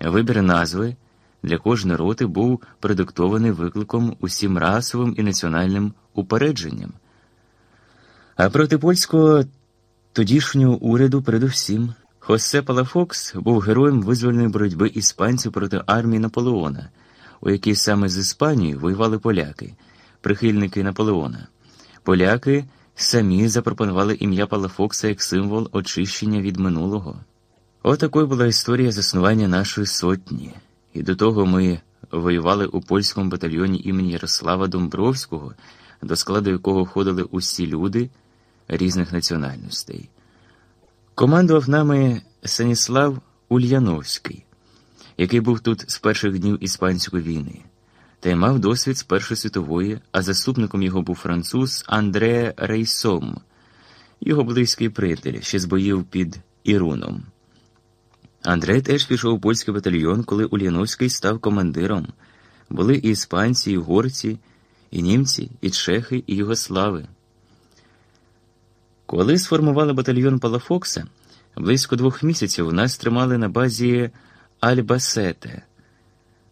Вибір назви для кожної роти був продиктований викликом усім расовим і національним упередженням. А проти польського тодішнього уряду, передусім, Хосе Палафокс був героєм визвольної боротьби іспанців проти армії Наполеона, у якій саме з Іспанією воювали поляки, прихильники Наполеона. Поляки самі запропонували ім'я Палафокса як символ очищення від минулого. Отакою була історія заснування нашої сотні, і до того ми воювали у польському батальйоні імені Ярослава Домбровського, до складу якого входили усі люди різних національностей. Командував нами Станіслав Ульяновський, який був тут з перших днів Іспанської війни, та й мав досвід з Першої світової, а заступником його був француз Андре Рейсом, його близький приятель, ще з боїв під Іруном. Андрей теж пішов у польський батальйон, коли Ульяновський став командиром. Були і іспанці, і угорці, і німці, і чехи, і югослави. Коли сформували батальйон Палафокса, близько двох місяців нас тримали на базі Альбасете.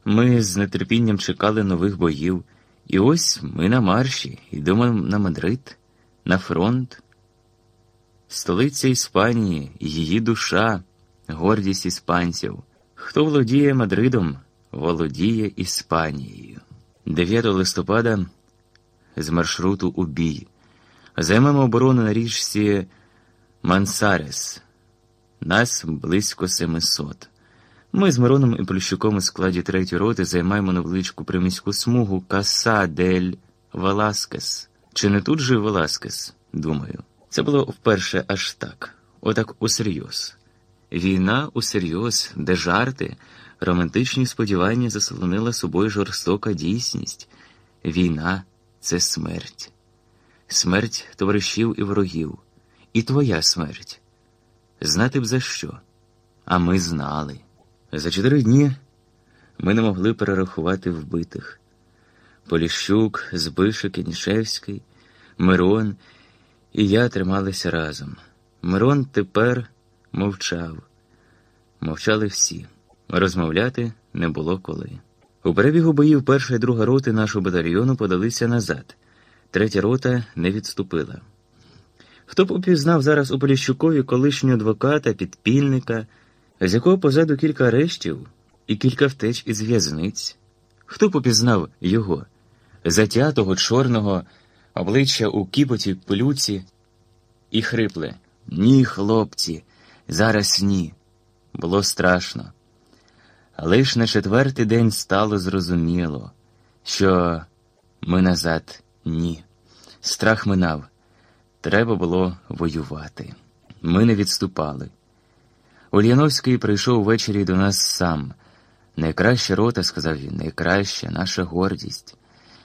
Ми з нетерпінням чекали нових боїв, і ось ми на марші, йдемо на Мадрид, на фронт. Столиця Іспанії, її душа, гордість іспанців. Хто володіє Мадридом, володіє Іспанією. 9 листопада з маршруту у бій. Займемо оборону на річці Мансарес. Нас близько 700. Ми з Мироном і Поліщуком у складі третьої роти займаємо невеличку приміську смугу Каса дель Веласкес. Чи не тут жив Веласкес? Думаю. Це було вперше аж так. Отак усерйоз. Війна усерйоз, де жарти, романтичні сподівання заслонила собою жорстока дійсність. Війна це смерть. Смерть товаришів і ворогів, і твоя смерть. Знати б за що. А ми знали. За чотири дні ми не могли перерахувати вбитих. Поліщук, Збишик, Янішевський, Мирон і я трималися разом. Мирон тепер мовчав. Мовчали всі. Розмовляти не було коли. У перебігу боїв перша і друга роти нашого батальйону подалися назад. Третя рота не відступила. Хто б упізнав зараз у Поліщукові колишнього адвоката, підпільника, з якого позаду кілька арештів і кілька втеч із в'язниць? Хто б упізнав його, затятого, чорного, обличчя у кіпоті пилюці і хрипле? Ні, хлопці, зараз ні. Було страшно. Ж на четвертий день стало зрозуміло, що ми назад ні. Страх минав. Треба було воювати. Ми не відступали. Ульяновський прийшов ввечері до нас сам. Найкраща рота, сказав він, найкраща наша гордість.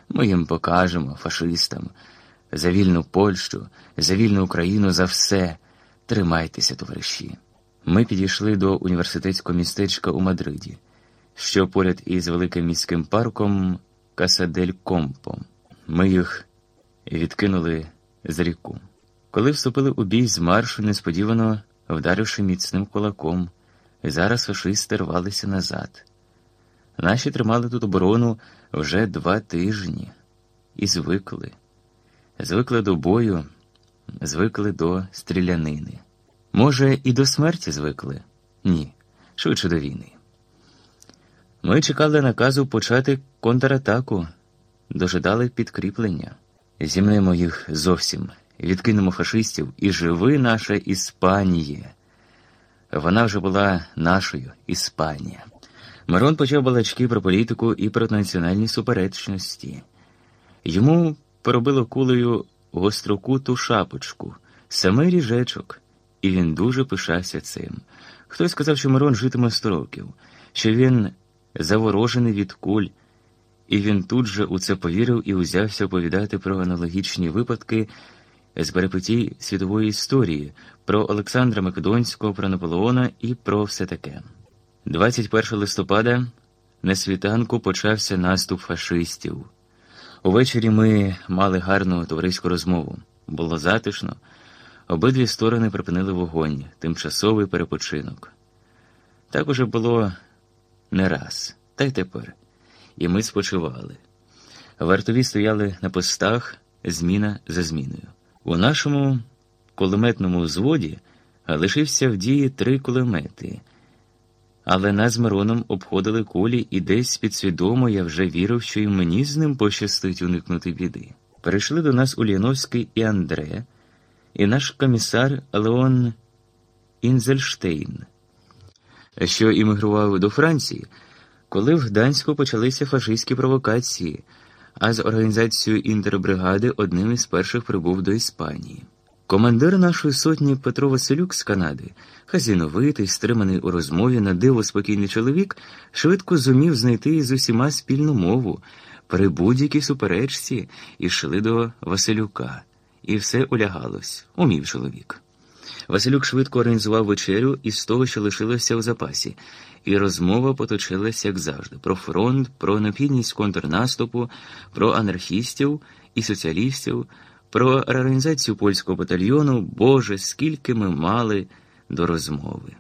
Ми їм покажемо, фашистам, за вільну Польщу, за вільну Україну, за все. Тримайтеся, товариші. Ми підійшли до університетського містечка у Мадриді, що поряд із великим міським парком Касадель Компо. Ми їх відкинули з ріку. Коли вступили у бій з маршу, несподівано вдаривши міцним кулаком, зараз фашисти рвалися назад. Наші тримали тут оборону вже два тижні і звикли. Звикли до бою, звикли до стрілянини. Може, і до смерті звикли? Ні, швидше до війни. Ми чекали наказу почати контратаку, дожидали підкріплення. Зімнемо їх зовсім, відкинемо фашистів і живи наша Іспанія. Вона вже була нашою Іспанія. Мирон почав балачки про політику і про національні суперечності. Йому поробило кулею гострокуту шапочку, саме ріжечок, і він дуже пишався цим. Хтось сказав, що Мирон житиме сто років, що він заворожений від куль. І він тут же у це повірив і узявся оповідати про аналогічні випадки з перепитій світової історії, про Олександра Македонського, про Наполеона і про все таке. 21 листопада на світанку почався наступ фашистів. Увечері ми мали гарну товариську розмову. Було затишно. Обидві сторони припинили вогонь, тимчасовий перепочинок. Так уже було не раз, та й тепер. І ми спочивали. Вартові стояли на постах, зміна за зміною. У нашому кулеметному взводі лишився в дії три кулемети, але нас з Мироном обходили кулі, і десь підсвідомо я вже вірив, що і мені з ним пощастить уникнути біди. Перейшли до нас Ульяновський і Андре, і наш комісар Леон Інзельштейн, що іммігрував до Франції, коли в Гданську почалися фашистські провокації, а з організацією інтербригади одним із перших прибув до Іспанії. Командир нашої сотні Петро Василюк з Канади, хазіновитий, стриманий у розмові на диво спокійний чоловік, швидко зумів знайти з усіма спільну мову. При будь-якій суперечці йшли до Василюка, і все улягалось, умів чоловік. Василюк швидко організував вечерю із того, що лишилося у запасі, і розмова поточилася, як завжди, про фронт, про необхідність контрнаступу, про анархістів і соціалістів, про реорганізацію польського батальйону. Боже, скільки ми мали до розмови.